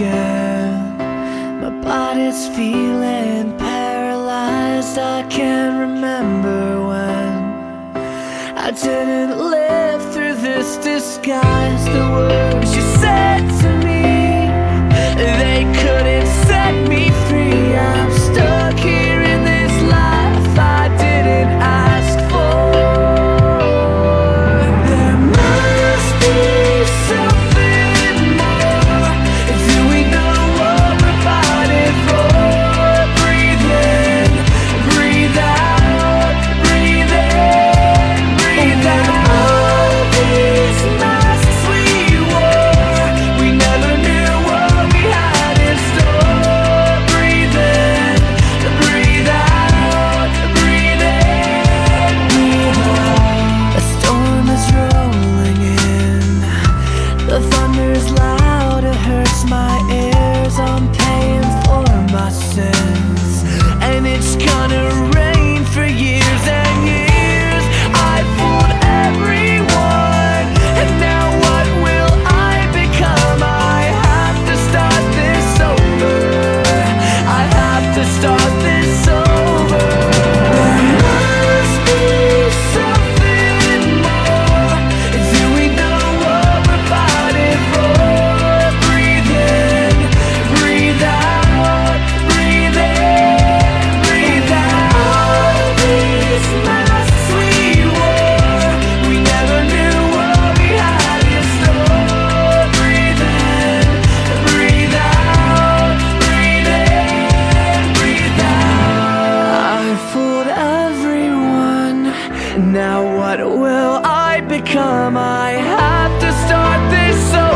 again. My body's feeling paralyzed. I can't remember when. I didn't live through this disguise. The words you said. Now what will I become? I have to start this song.